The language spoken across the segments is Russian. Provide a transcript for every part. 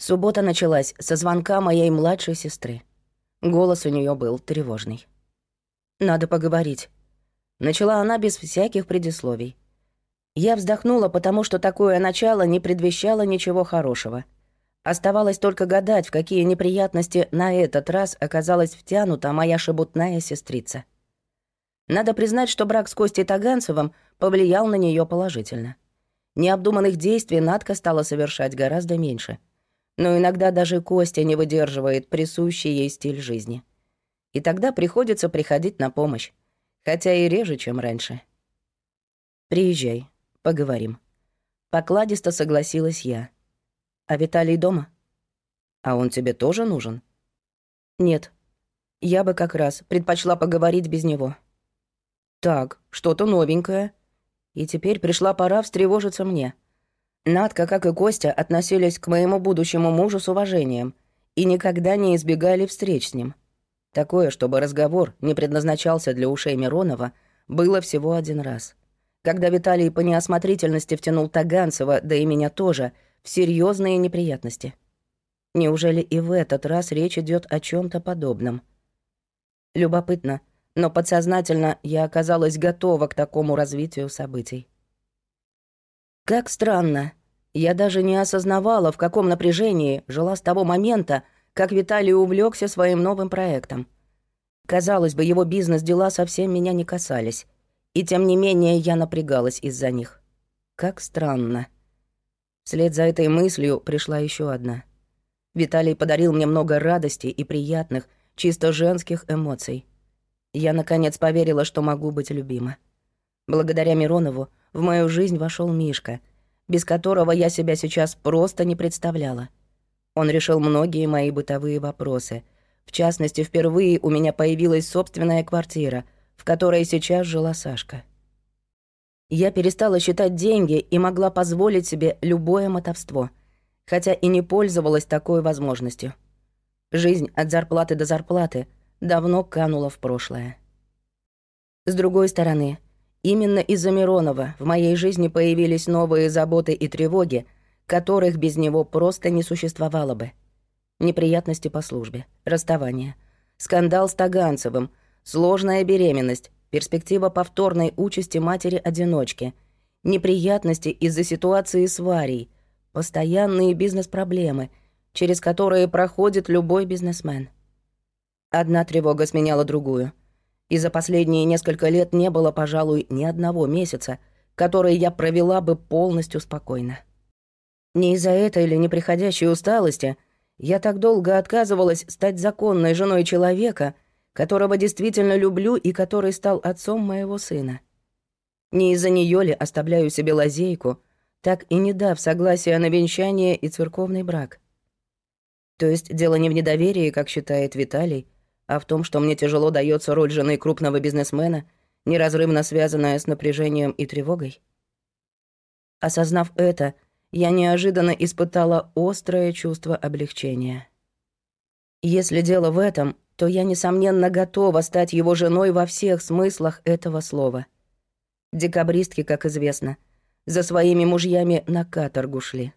Суббота началась со звонка моей младшей сестры. Голос у нее был тревожный. «Надо поговорить». Начала она без всяких предисловий. Я вздохнула, потому что такое начало не предвещало ничего хорошего. Оставалось только гадать, в какие неприятности на этот раз оказалась втянута моя шебутная сестрица. Надо признать, что брак с Костей Таганцевым повлиял на нее положительно. Необдуманных действий Надка стала совершать гораздо меньше — но иногда даже Костя не выдерживает присущий ей стиль жизни. И тогда приходится приходить на помощь, хотя и реже, чем раньше. «Приезжай, поговорим». Покладисто согласилась я. «А Виталий дома?» «А он тебе тоже нужен?» «Нет. Я бы как раз предпочла поговорить без него». «Так, что-то новенькое. И теперь пришла пора встревожиться мне». Надка, как и Костя, относились к моему будущему мужу с уважением и никогда не избегали встреч с ним. Такое, чтобы разговор не предназначался для ушей Миронова, было всего один раз. Когда Виталий по неосмотрительности втянул Таганцева, да и меня тоже, в серьезные неприятности. Неужели и в этот раз речь идет о чем то подобном? Любопытно, но подсознательно я оказалась готова к такому развитию событий. Как странно. Я даже не осознавала, в каком напряжении жила с того момента, как Виталий увлекся своим новым проектом. Казалось бы, его бизнес-дела совсем меня не касались. И тем не менее я напрягалась из-за них. Как странно. Вслед за этой мыслью пришла еще одна. Виталий подарил мне много радости и приятных, чисто женских эмоций. Я, наконец, поверила, что могу быть любима. Благодаря Миронову в мою жизнь вошел Мишка, без которого я себя сейчас просто не представляла. Он решил многие мои бытовые вопросы. В частности, впервые у меня появилась собственная квартира, в которой сейчас жила Сашка. Я перестала считать деньги и могла позволить себе любое мотовство, хотя и не пользовалась такой возможностью. Жизнь от зарплаты до зарплаты давно канула в прошлое. С другой стороны, Именно из-за Миронова в моей жизни появились новые заботы и тревоги, которых без него просто не существовало бы. Неприятности по службе, расставание, скандал с Таганцевым, сложная беременность, перспектива повторной участи матери-одиночки, неприятности из-за ситуации с Варей, постоянные бизнес-проблемы, через которые проходит любой бизнесмен. Одна тревога сменяла другую — и за последние несколько лет не было, пожалуй, ни одного месяца, который я провела бы полностью спокойно. Не из-за этой или неприходящей усталости я так долго отказывалась стать законной женой человека, которого действительно люблю и который стал отцом моего сына. Не из-за нее ли оставляю себе лазейку, так и не дав согласия на венчание и церковный брак. То есть дело не в недоверии, как считает Виталий, а в том, что мне тяжело дается роль жены крупного бизнесмена, неразрывно связанная с напряжением и тревогой? Осознав это, я неожиданно испытала острое чувство облегчения. Если дело в этом, то я, несомненно, готова стать его женой во всех смыслах этого слова. Декабристки, как известно, за своими мужьями на каторгу шли.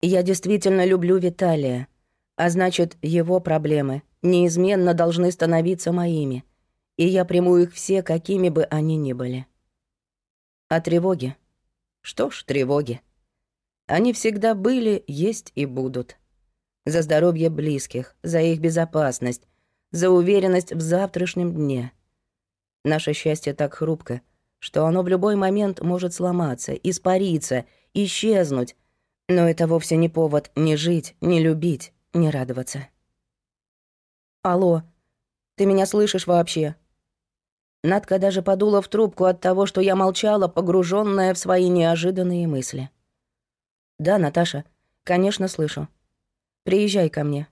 Я действительно люблю Виталия, а значит, его проблемы неизменно должны становиться моими, и я приму их все, какими бы они ни были. А тревоги? Что ж, тревоги. Они всегда были, есть и будут. За здоровье близких, за их безопасность, за уверенность в завтрашнем дне. Наше счастье так хрупко, что оно в любой момент может сломаться, испариться, исчезнуть, но это вовсе не повод не жить, не любить, не радоваться. «Алло, ты меня слышишь вообще?» Надка даже подула в трубку от того, что я молчала, погруженная в свои неожиданные мысли. «Да, Наташа, конечно, слышу. Приезжай ко мне.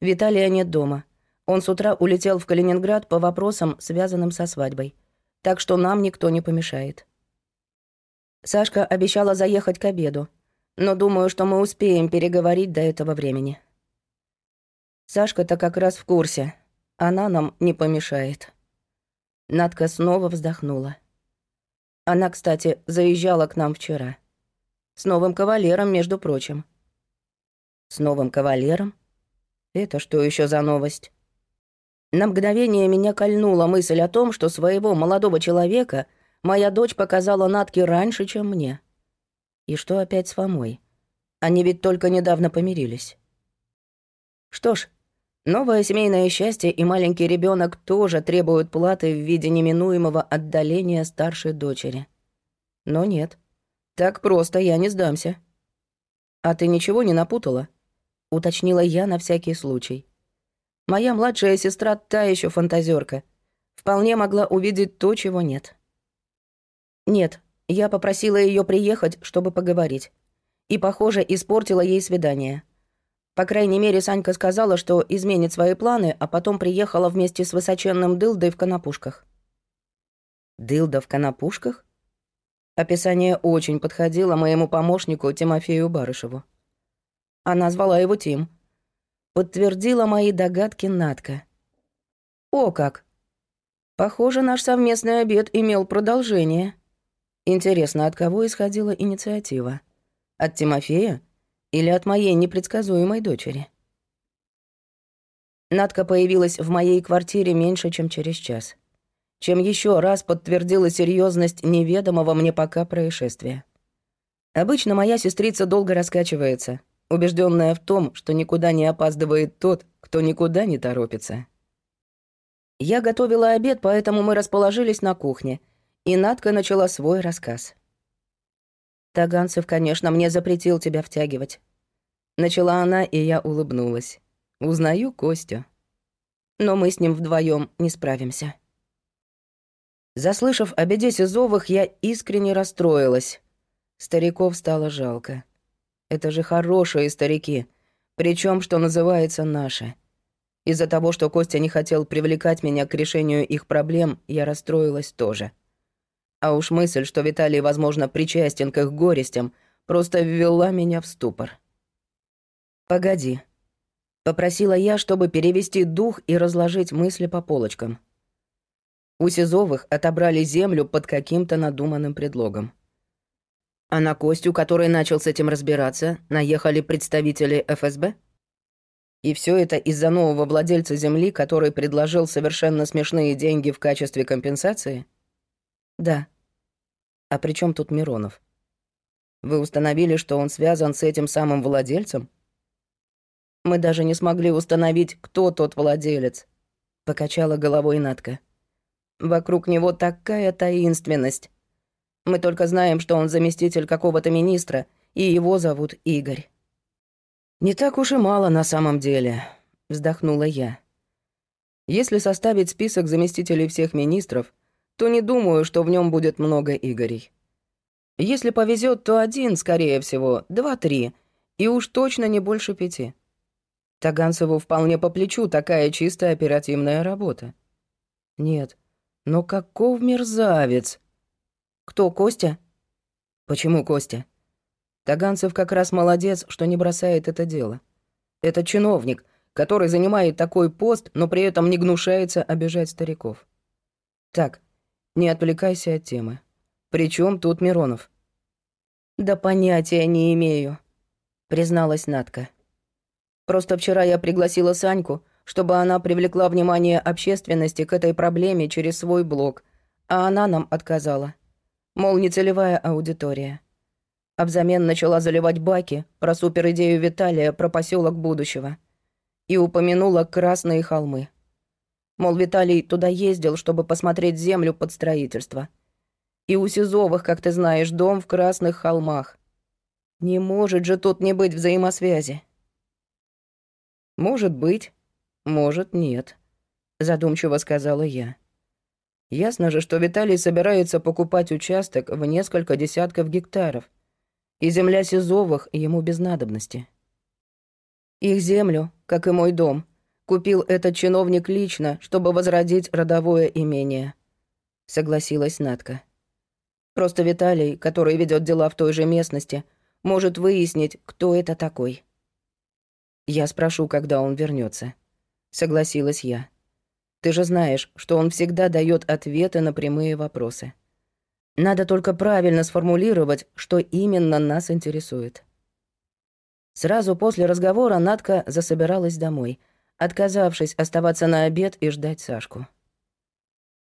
Виталия нет дома. Он с утра улетел в Калининград по вопросам, связанным со свадьбой. Так что нам никто не помешает. Сашка обещала заехать к обеду, но думаю, что мы успеем переговорить до этого времени». Сашка-то как раз в курсе. Она нам не помешает. Надка снова вздохнула. Она, кстати, заезжала к нам вчера. С новым кавалером, между прочим. С новым кавалером? Это что еще за новость? На мгновение меня кольнула мысль о том, что своего молодого человека моя дочь показала Натке раньше, чем мне. И что опять с Фомой? Они ведь только недавно помирились. Что ж, новое семейное счастье и маленький ребенок тоже требуют платы в виде неминуемого отдаления старшей дочери. Но нет, так просто я не сдамся. А ты ничего не напутала? Уточнила я на всякий случай. Моя младшая сестра та еще фантазерка. Вполне могла увидеть то, чего нет. Нет, я попросила ее приехать, чтобы поговорить. И, похоже, испортила ей свидание. По крайней мере, Санька сказала, что изменит свои планы, а потом приехала вместе с высоченным дылдой в конопушках. Дылда в конопушках? Описание очень подходило моему помощнику Тимофею Барышеву. Она звала его Тим. Подтвердила мои догадки Натка. О как! Похоже, наш совместный обед имел продолжение. Интересно, от кого исходила инициатива? От Тимофея или от моей непредсказуемой дочери? Надка появилась в моей квартире меньше, чем через час. Чем еще раз подтвердила серьезность неведомого мне пока происшествия. Обычно моя сестрица долго раскачивается, убежденная в том, что никуда не опаздывает тот, кто никуда не торопится. Я готовила обед, поэтому мы расположились на кухне, и Надка начала свой рассказ. Таганцев, конечно, мне запретил тебя втягивать. Начала она, и я улыбнулась. Узнаю Костю. Но мы с ним вдвоем не справимся. Заслышав о беде Сизовых, я искренне расстроилась. Стариков стало жалко. Это же хорошие старики, причем, что называется, наши. Из-за того, что Костя не хотел привлекать меня к решению их проблем, я расстроилась тоже. А уж мысль, что Виталий, возможно, причастен к их горестям, просто ввела меня в ступор. «Погоди», — попросила я, чтобы перевести дух и разложить мысли по полочкам. У Сизовых отобрали землю под каким-то надуманным предлогом. А на Костю, который начал с этим разбираться, наехали представители ФСБ? И все это из-за нового владельца земли, который предложил совершенно смешные деньги в качестве компенсации? Да. А при чем тут Миронов? Вы установили, что он связан с этим самым владельцем? Мы даже не смогли установить, кто тот владелец. Покачала головой Натка. Вокруг него такая таинственность. Мы только знаем, что он заместитель какого-то министра, и его зовут Игорь. «Не так уж и мало на самом деле», — вздохнула я. «Если составить список заместителей всех министров, то не думаю, что в нем будет много Игорей. Если повезет, то один, скорее всего, два-три, и уж точно не больше пяти. Таганцеву вполне по плечу такая чистая оперативная работа. Нет, но каков мерзавец! Кто, Костя? Почему Костя? Таганцев как раз молодец, что не бросает это дело. Это чиновник, который занимает такой пост, но при этом не гнушается обижать стариков. Так, не отвлекайся от темы. Причем тут Миронов? Да понятия не имею, призналась Натка. Просто вчера я пригласила Саньку, чтобы она привлекла внимание общественности к этой проблеме через свой блог, а она нам отказала. Мол, нецелевая аудитория. А взамен начала заливать баки про суперидею Виталия про поселок будущего. И упомянула Красные холмы. Мол, Виталий туда ездил, чтобы посмотреть землю под строительство. И у Сизовых, как ты знаешь, дом в Красных холмах. Не может же тут не быть взаимосвязи. Может быть, может нет, задумчиво сказала я. Ясно же, что Виталий собирается покупать участок в несколько десятков гектаров, и земля Сизовых ему без надобности. Их землю, как и мой дом, Купил этот чиновник лично, чтобы возродить родовое имение. Согласилась Натка. Просто Виталий, который ведет дела в той же местности, может выяснить, кто это такой. Я спрошу, когда он вернется. Согласилась я. Ты же знаешь, что он всегда дает ответы на прямые вопросы. Надо только правильно сформулировать, что именно нас интересует. Сразу после разговора Надка засобиралась домой, отказавшись оставаться на обед и ждать Сашку.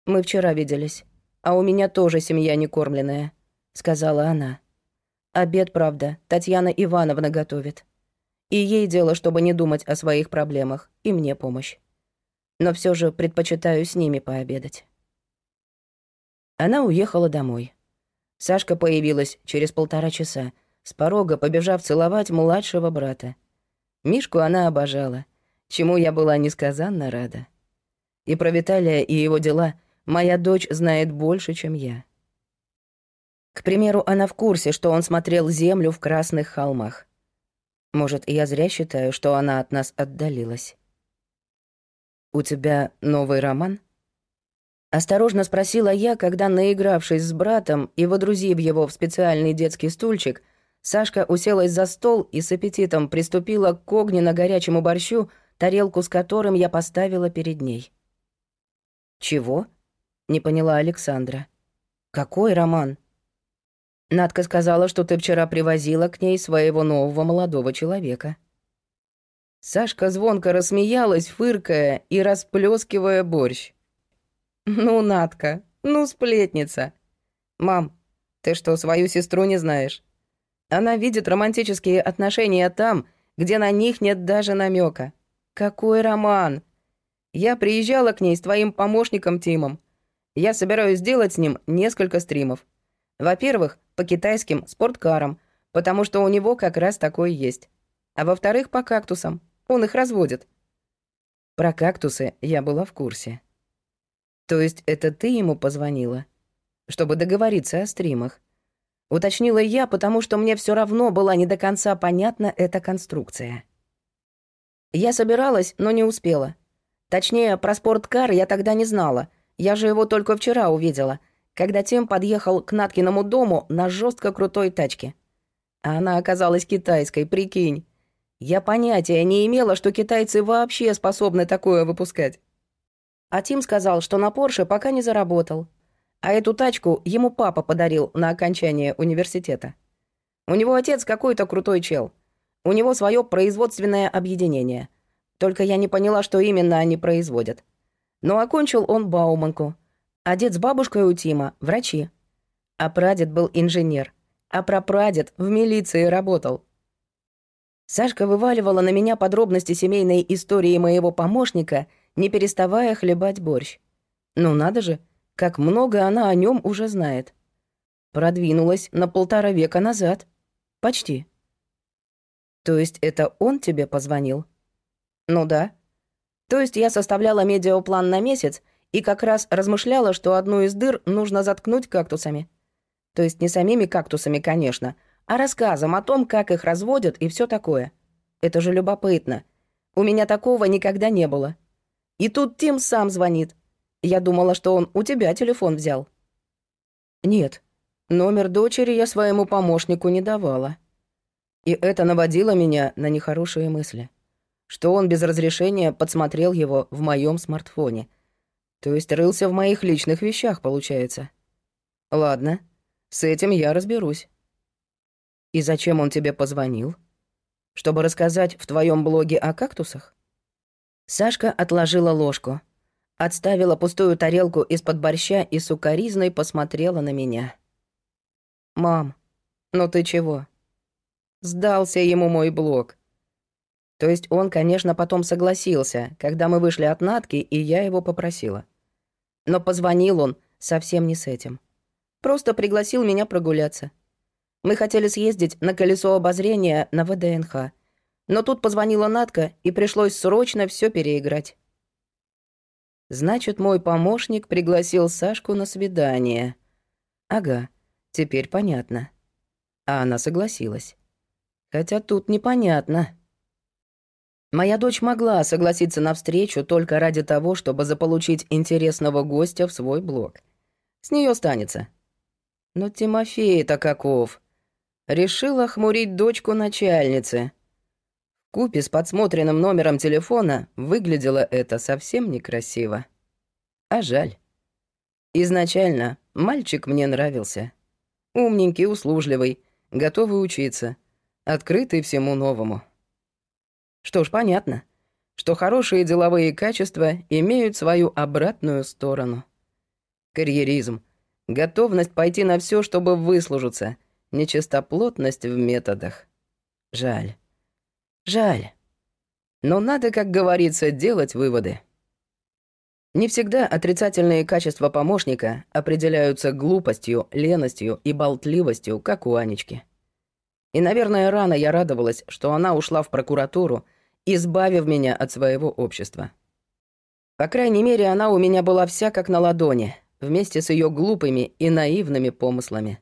«Мы вчера виделись, а у меня тоже семья некормленная», — сказала она. «Обед, правда, Татьяна Ивановна готовит. И ей дело, чтобы не думать о своих проблемах, и мне помощь. Но все же предпочитаю с ними пообедать». Она уехала домой. Сашка появилась через полтора часа, с порога побежав целовать младшего брата. Мишку она обожала, чему я была несказанно рада. И про Виталия и его дела моя дочь знает больше, чем я. К примеру, она в курсе, что он смотрел землю в красных холмах. Может, я зря считаю, что она от нас отдалилась. «У тебя новый роман?» Осторожно спросила я, когда, наигравшись с братом и водрузив его в специальный детский стульчик, Сашка уселась за стол и с аппетитом приступила к огненно-горячему борщу, тарелку с которым я поставила перед ней. «Чего?» — не поняла Александра. «Какой роман?» Надка сказала, что ты вчера привозила к ней своего нового молодого человека. Сашка звонко рассмеялась, фыркая и расплескивая борщ. «Ну, Надка, ну, сплетница. Мам, ты что, свою сестру не знаешь? Она видит романтические отношения там, где на них нет даже намека. Какой роман? Я приезжала к ней с твоим помощником Тимом. Я собираюсь сделать с ним несколько стримов. Во-первых, по китайским спорткарам, потому что у него как раз такой есть. А во-вторых, по кактусам. Он их разводит. Про кактусы я была в курсе. То есть это ты ему позвонила? Чтобы договориться о стримах? Уточнила я, потому что мне все равно была не до конца понятна эта конструкция. Я собиралась, но не успела. Точнее, про спорткар я тогда не знала. Я же его только вчера увидела — когда Тим подъехал к Наткиному дому на жестко крутой тачке. А она оказалась китайской, прикинь. Я понятия не имела, что китайцы вообще способны такое выпускать. А Тим сказал, что на Порше пока не заработал. А эту тачку ему папа подарил на окончание университета. У него отец какой-то крутой чел. У него свое производственное объединение. Только я не поняла, что именно они производят. Но окончил он Бауманку — а дед с бабушкой у Тима — врачи. А прадед был инженер. А прапрадед в милиции работал. Сашка вываливала на меня подробности семейной истории моего помощника, не переставая хлебать борщ. Ну надо же, как много она о нем уже знает. Продвинулась на полтора века назад. Почти. То есть это он тебе позвонил? Ну да. То есть я составляла медиаплан на месяц — и как раз размышляла, что одну из дыр нужно заткнуть кактусами. То есть не самими кактусами, конечно, а рассказом о том, как их разводят и все такое. Это же любопытно. У меня такого никогда не было. И тут Тим сам звонит. Я думала, что он у тебя телефон взял. Нет, номер дочери я своему помощнику не давала. И это наводило меня на нехорошие мысли. Что он без разрешения подсмотрел его в моем смартфоне — то есть рылся в моих личных вещах, получается. Ладно, с этим я разберусь. И зачем он тебе позвонил? Чтобы рассказать в твоем блоге о кактусах? Сашка отложила ложку, отставила пустую тарелку из-под борща и сукоризной посмотрела на меня. «Мам, ну ты чего?» Сдался ему мой блог. То есть он, конечно, потом согласился, когда мы вышли от Натки, и я его попросила. Но позвонил он совсем не с этим. Просто пригласил меня прогуляться. Мы хотели съездить на колесо обозрения на ВДНХ. Но тут позвонила Натка, и пришлось срочно все переиграть. Значит, мой помощник пригласил Сашку на свидание. Ага, теперь понятно. А она согласилась. Хотя тут непонятно. Моя дочь могла согласиться на встречу только ради того, чтобы заполучить интересного гостя в свой блог. С нее станется. Но Тимофей-то каков. Решил охмурить дочку начальницы. Купе с подсмотренным номером телефона выглядело это совсем некрасиво. А жаль. Изначально мальчик мне нравился. Умненький, услужливый, готовый учиться. Открытый всему новому. Что ж, понятно, что хорошие деловые качества имеют свою обратную сторону. Карьеризм, готовность пойти на все, чтобы выслужиться, нечистоплотность в методах. Жаль. Жаль. Но надо, как говорится, делать выводы. Не всегда отрицательные качества помощника определяются глупостью, леностью и болтливостью, как у Анечки. И, наверное, рано я радовалась, что она ушла в прокуратуру, избавив меня от своего общества. По крайней мере, она у меня была вся как на ладони, вместе с ее глупыми и наивными помыслами.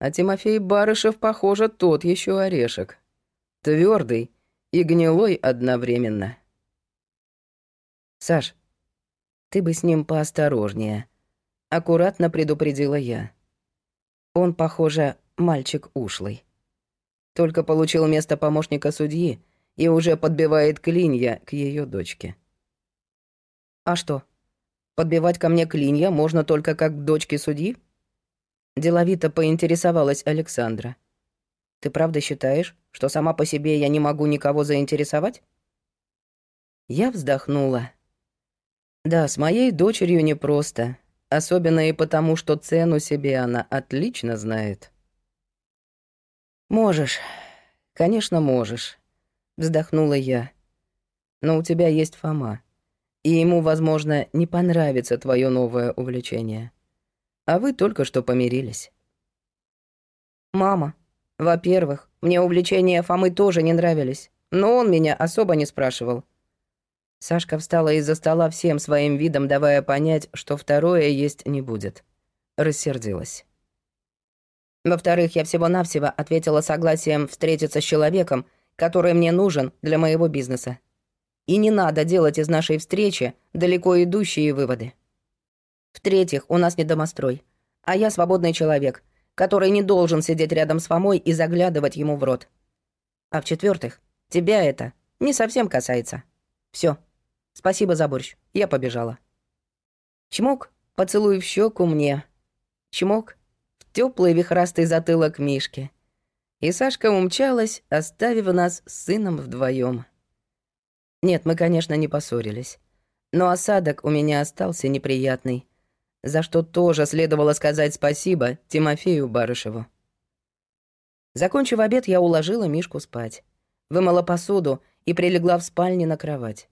А Тимофей Барышев, похоже, тот еще орешек. Твердый и гнилой одновременно. «Саш, ты бы с ним поосторожнее», — аккуратно предупредила я. Он, похоже, мальчик ушлый. Только получил место помощника судьи и уже подбивает клинья к ее дочке. «А что, подбивать ко мне клинья можно только как к дочке судьи?» Деловито поинтересовалась Александра. «Ты правда считаешь, что сама по себе я не могу никого заинтересовать?» Я вздохнула. Да, с моей дочерью непросто, особенно и потому, что цену себе она отлично знает. «Можешь, конечно, можешь», — вздохнула я. «Но у тебя есть Фома, и ему, возможно, не понравится твое новое увлечение. А вы только что помирились». «Мама, во-первых, мне увлечения Фомы тоже не нравились, но он меня особо не спрашивал. Сашка встала из-за стола всем своим видом, давая понять, что второе есть не будет. Рассердилась. Во-вторых, я всего-навсего ответила согласием встретиться с человеком, который мне нужен для моего бизнеса. И не надо делать из нашей встречи далеко идущие выводы. В-третьих, у нас не домострой, а я свободный человек, который не должен сидеть рядом с Фомой и заглядывать ему в рот. А в-четвертых, тебя это не совсем касается. Все. Спасибо за борщ. Я побежала. Чмок, поцелуй в щеку мне. Чмок, теплый вихрастый затылок Мишки. И Сашка умчалась, оставив нас с сыном вдвоем. Нет, мы, конечно, не поссорились. Но осадок у меня остался неприятный, за что тоже следовало сказать спасибо Тимофею Барышеву. Закончив обед, я уложила Мишку спать, вымыла посуду и прилегла в спальне на кровать.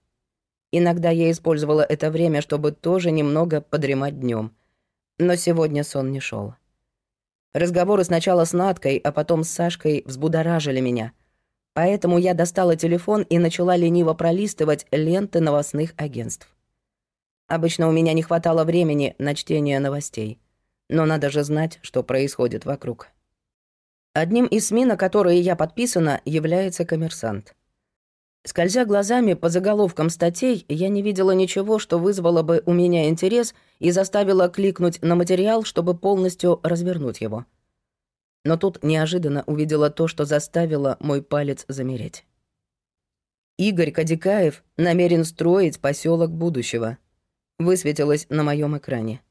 Иногда я использовала это время, чтобы тоже немного подремать днем. Но сегодня сон не шел. Разговоры сначала с Надкой, а потом с Сашкой взбудоражили меня. Поэтому я достала телефон и начала лениво пролистывать ленты новостных агентств. Обычно у меня не хватало времени на чтение новостей. Но надо же знать, что происходит вокруг. Одним из СМИ, на которые я подписана, является «Коммерсант». Скользя глазами по заголовкам статей, я не видела ничего, что вызвало бы у меня интерес и заставило кликнуть на материал, чтобы полностью развернуть его. Но тут неожиданно увидела то, что заставило мой палец замереть. Игорь Кадикаев намерен строить поселок будущего. Высветилось на моем экране.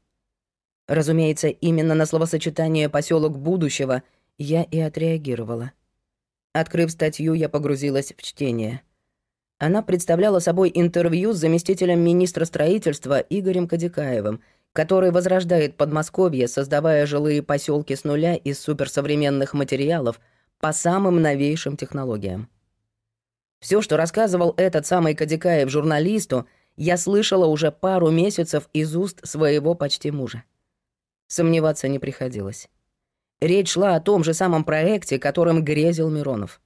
Разумеется, именно на словосочетание поселок будущего я и отреагировала. Открыв статью, я погрузилась в чтение — она представляла собой интервью с заместителем министра строительства Игорем Кадикаевым, который возрождает Подмосковье, создавая жилые поселки с нуля из суперсовременных материалов по самым новейшим технологиям. Все, что рассказывал этот самый Кадикаев журналисту, я слышала уже пару месяцев из уст своего почти мужа. Сомневаться не приходилось. Речь шла о том же самом проекте, которым грезил Миронов.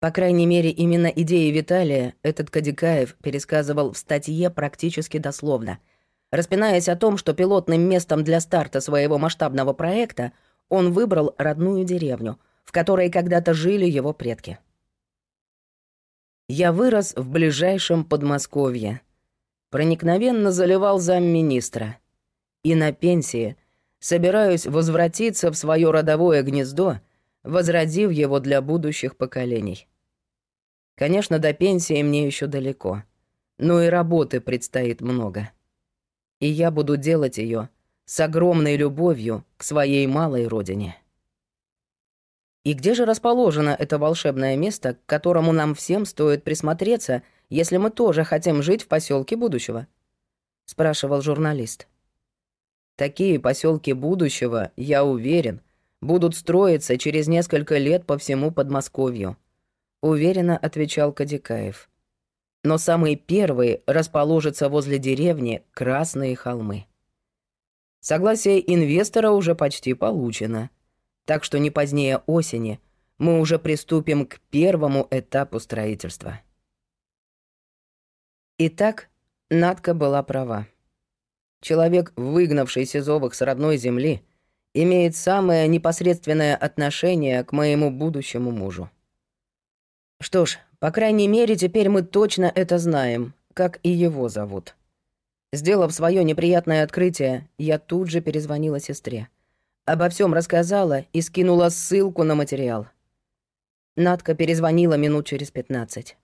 По крайней мере, именно идеи Виталия этот Кадикаев пересказывал в статье практически дословно, распинаясь о том, что пилотным местом для старта своего масштабного проекта он выбрал родную деревню, в которой когда-то жили его предки. Я вырос в ближайшем Подмосковье. Проникновенно заливал замминистра. И на пенсии собираюсь возвратиться в свое родовое гнездо, возродив его для будущих поколений. Конечно, до пенсии мне еще далеко, но и работы предстоит много. И я буду делать ее с огромной любовью к своей малой родине. И где же расположено это волшебное место, к которому нам всем стоит присмотреться, если мы тоже хотим жить в поселке будущего? спрашивал журналист. Такие поселки будущего, я уверен, будут строиться через несколько лет по всему Подмосковью, уверенно отвечал Кадикаев. Но самые первые расположатся возле деревни Красные холмы. Согласие инвестора уже почти получено, так что не позднее осени мы уже приступим к первому этапу строительства. Итак, Надка была права. Человек, выгнавший Сизовых с родной земли, имеет самое непосредственное отношение к моему будущему мужу. Что ж, по крайней мере, теперь мы точно это знаем, как и его зовут. Сделав свое неприятное открытие, я тут же перезвонила сестре. Обо всем рассказала и скинула ссылку на материал. Надка перезвонила минут через пятнадцать.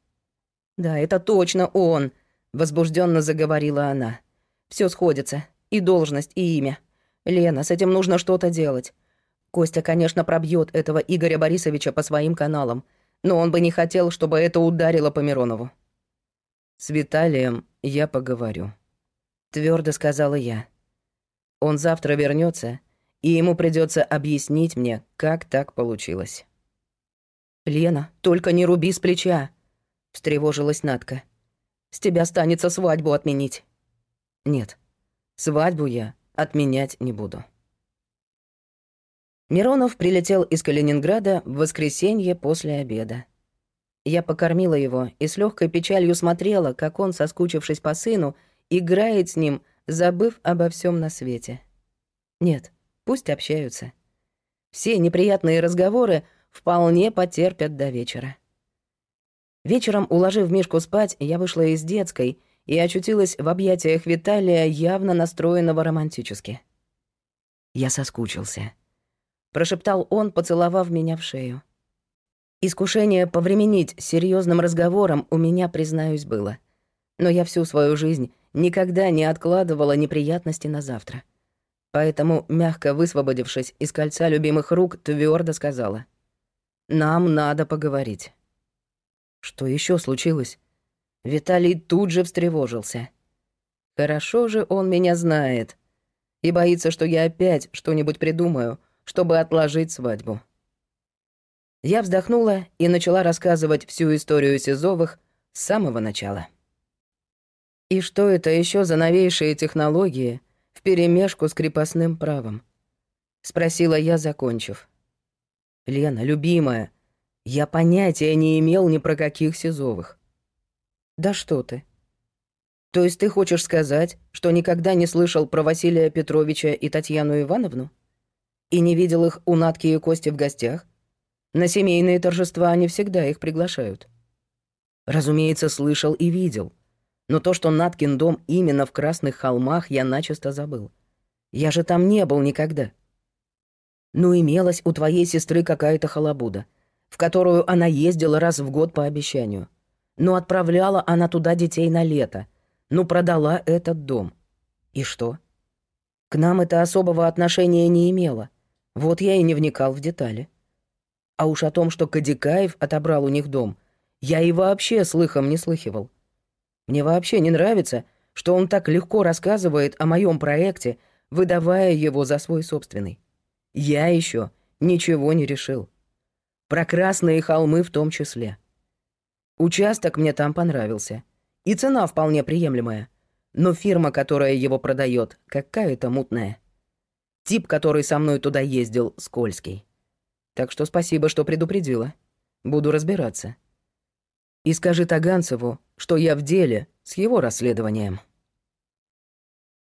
«Да, это точно он», — возбужденно заговорила она. Все сходится. И должность, и имя. Лена, с этим нужно что-то делать. Костя, конечно, пробьет этого Игоря Борисовича по своим каналам, но он бы не хотел, чтобы это ударило по Миронову. «С Виталием я поговорю», твердо сказала я. Он завтра вернется, и ему придется объяснить мне, как так получилось. Лена, только не руби с плеча, встревожилась Натка. С тебя останется свадьбу отменить. Нет, свадьбу я отменять не буду. Миронов прилетел из Калининграда в воскресенье после обеда. Я покормила его и с легкой печалью смотрела, как он, соскучившись по сыну, играет с ним, забыв обо всем на свете. Нет, пусть общаются. Все неприятные разговоры вполне потерпят до вечера. Вечером, уложив Мишку спать, я вышла из детской и очутилась в объятиях Виталия, явно настроенного романтически. «Я соскучился», — прошептал он, поцеловав меня в шею. Искушение повременить серьезным разговором у меня, признаюсь, было. Но я всю свою жизнь никогда не откладывала неприятности на завтра. Поэтому, мягко высвободившись из кольца любимых рук, твердо сказала. «Нам надо поговорить». Что еще случилось? Виталий тут же встревожился. Хорошо же он меня знает. И боится, что я опять что-нибудь придумаю, чтобы отложить свадьбу. Я вздохнула и начала рассказывать всю историю Сизовых с самого начала. И что это еще за новейшие технологии вперемешку с крепостным правом? Спросила я, закончив. Лена, любимая, я понятия не имел ни про каких Сизовых. Да что ты. То есть ты хочешь сказать, что никогда не слышал про Василия Петровича и Татьяну Ивановну? И не видел их у Натки и Кости в гостях? На семейные торжества они всегда их приглашают. Разумеется, слышал и видел — но то, что Наткин дом именно в Красных холмах, я начисто забыл. Я же там не был никогда. Ну, имелась у твоей сестры какая-то халабуда, в которую она ездила раз в год по обещанию. Но отправляла она туда детей на лето. Ну, продала этот дом. И что? К нам это особого отношения не имело. Вот я и не вникал в детали. А уж о том, что Кадикаев отобрал у них дом, я и вообще слыхом не слыхивал. Мне вообще не нравится, что он так легко рассказывает о моем проекте, выдавая его за свой собственный. Я еще ничего не решил. Про красные холмы в том числе. Участок мне там понравился. И цена вполне приемлемая. Но фирма, которая его продает, какая-то мутная. Тип, который со мной туда ездил, скользкий. Так что спасибо, что предупредила. Буду разбираться. И скажи Таганцеву, что я в деле с его расследованием.